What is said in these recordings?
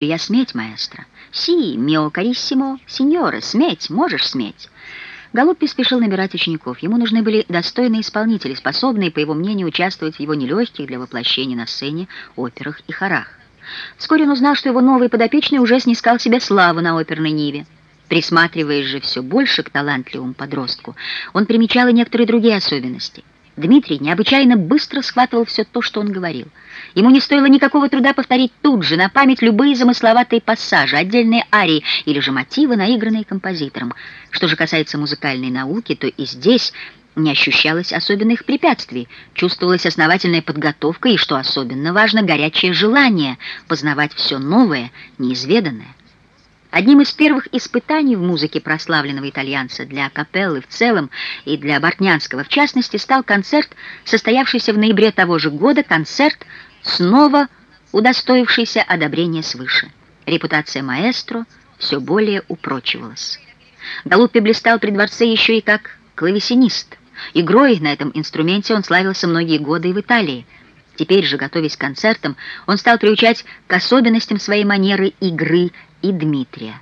«Я сметь, маэстро». «Си, мио кариссимо, сеньора, сметь, можешь сметь». Галуппи спешил набирать учеников. Ему нужны были достойные исполнители, способные, по его мнению, участвовать в его нелегких для воплощения на сцене операх и хорах. Вскоре он узнал, что его новый подопечный уже снискал себе славу на оперной ниве. Присматриваясь же все больше к талантливому подростку, он примечал и некоторые другие особенности. Дмитрий необычайно быстро схватывал все то, что он говорил. Ему не стоило никакого труда повторить тут же на память любые замысловатые пассажи, отдельные арии или же мотивы, наигранные композитором. Что же касается музыкальной науки, то и здесь не ощущалось особенных препятствий, чувствовалась основательная подготовка и, что особенно важно, горячее желание познавать все новое, неизведанное. Одним из первых испытаний в музыке прославленного итальянца для капеллы в целом и для Бортнянского в частности стал концерт, состоявшийся в ноябре того же года, концерт, снова удостоившийся одобрения свыше. Репутация маэстро все более упрочивалась. Галуппи блистал при дворце еще и как клавесинист. Игрой на этом инструменте он славился многие годы и в Италии. Теперь же, готовясь к концертам, он стал приучать к особенностям своей манеры игры и Дмитрия.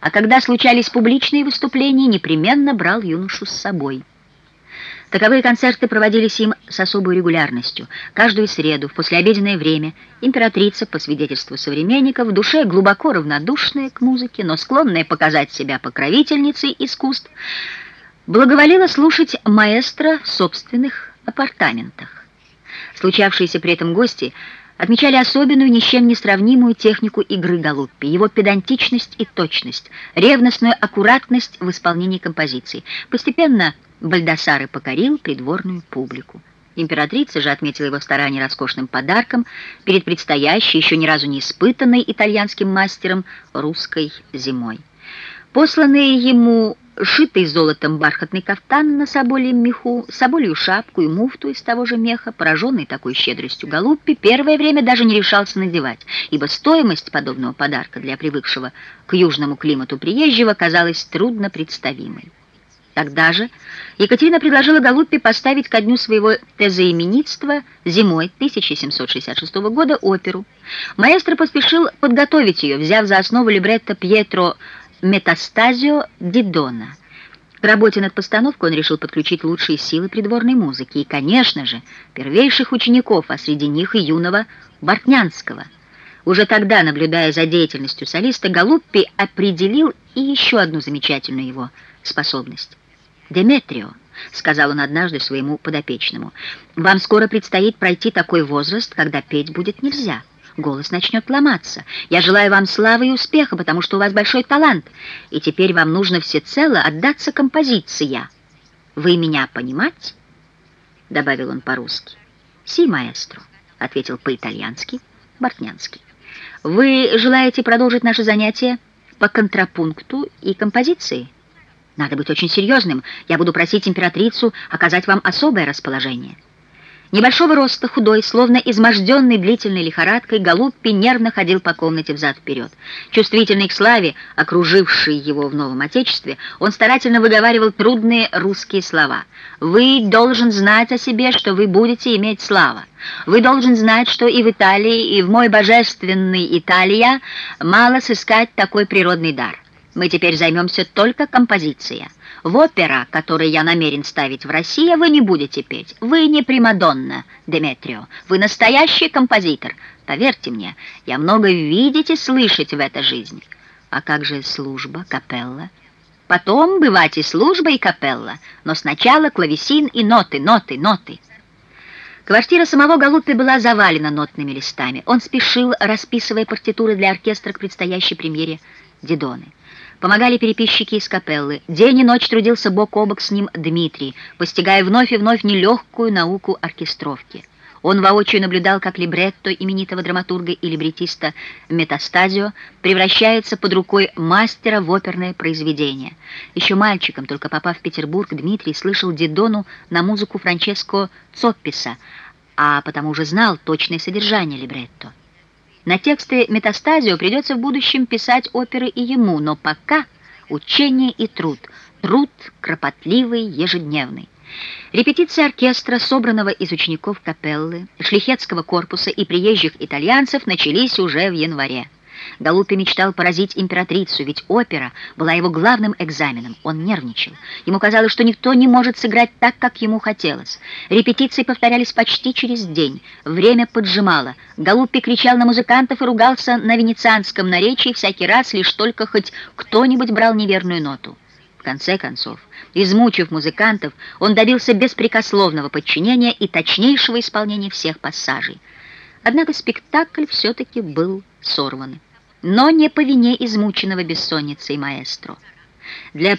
А когда случались публичные выступления, непременно брал юношу с собой. Таковые концерты проводились им с особой регулярностью. Каждую среду, в послеобеденное время, императрица, по свидетельству современников, в душе глубоко равнодушная к музыке, но склонная показать себя покровительницей искусств, благоволила слушать маэстро в собственных апартаментах. Случавшиеся при этом гости – отмечали особенную, ни с чем не сравнимую технику игры Галуппи, его педантичность и точность, ревностную аккуратность в исполнении композиций. Постепенно Бальдасары покорил придворную публику. Императрица же отметила его старание роскошным подарком перед предстоящей, еще ни разу не испытанной итальянским мастером русской зимой. Посланные ему шитый золотом бархатный кафтан на соболем меху, соболью шапку и муфту из того же меха, пораженный такой щедростью Галуппи, первое время даже не решался надевать, ибо стоимость подобного подарка для привыкшего к южному климату приезжего казалась трудно представимой. Тогда же Екатерина предложила Галуппи поставить ко дню своего тезоименитства зимой 1766 года оперу. Маэстро поспешил подготовить ее, взяв за основу либретто Пьетро Метастазио Дидона. К работе над постановкой он решил подключить лучшие силы придворной музыки и, конечно же, первейших учеников, а среди них и юного Бортнянского. Уже тогда, наблюдая за деятельностью солиста, Галуппи определил и еще одну замечательную его способность. «Деметрио», — сказал он однажды своему подопечному, — «вам скоро предстоит пройти такой возраст, когда петь будет нельзя» голос начнет ломаться. Я желаю вам славы и успеха, потому что у вас большой талант, и теперь вам нужно всецело отдаться композиция. Вы меня понимать?» Добавил он по-русски. «Си, маэстро», — ответил по-итальянски Бортнянский. «Вы желаете продолжить наше занятие по контрапункту и композиции?» «Надо быть очень серьезным. Я буду просить императрицу оказать вам особое расположение». Небольшого роста, худой, словно изможденный длительной лихорадкой, Голубпи нервно ходил по комнате взад-вперед. Чувствительный к славе, окружившей его в Новом Отечестве, он старательно выговаривал трудные русские слова. «Вы должен знать о себе, что вы будете иметь славу. Вы должен знать, что и в Италии, и в мой божественный Италия мало сыскать такой природный дар. Мы теперь займемся только композицией. В опера, который я намерен ставить в России, вы не будете петь. Вы не Примадонна, Деметрио. Вы настоящий композитор. Поверьте мне, я много видеть и слышать в этой жизни. А как же служба, капелла? Потом бывать и служба, и капелла. Но сначала клавесин и ноты, ноты, ноты. Квартира самого Галуппи была завалена нотными листами. Он спешил, расписывая партитуры для оркестра к предстоящей премьере «Дидоны». Помогали переписчики из капеллы. День и ночь трудился бок о бок с ним Дмитрий, постигая вновь и вновь нелегкую науку оркестровки. Он воочию наблюдал, как либретто именитого драматурга и либретиста Метастазио превращается под рукой мастера в оперное произведение. Еще мальчиком, только попав в Петербург, Дмитрий слышал Дидону на музыку Франческо Цопписа, а потому уже знал точное содержание либретто. На тексты метастазио придется в будущем писать оперы и ему, но пока учение и труд, труд кропотливый, ежедневный. Репетиции оркестра, собранного из учеников капеллы, шлихетского корпуса и приезжих итальянцев, начались уже в январе. Галуппи мечтал поразить императрицу, ведь опера была его главным экзаменом. Он нервничал. Ему казалось, что никто не может сыграть так, как ему хотелось. Репетиции повторялись почти через день. Время поджимало. Галуппи кричал на музыкантов и ругался на венецианском наречии всякий раз, лишь только хоть кто-нибудь брал неверную ноту. В конце концов, измучив музыкантов, он добился беспрекословного подчинения и точнейшего исполнения всех пассажей. Однако спектакль все-таки был сорван. Но не по вине измученного бессонницей маэстро. Для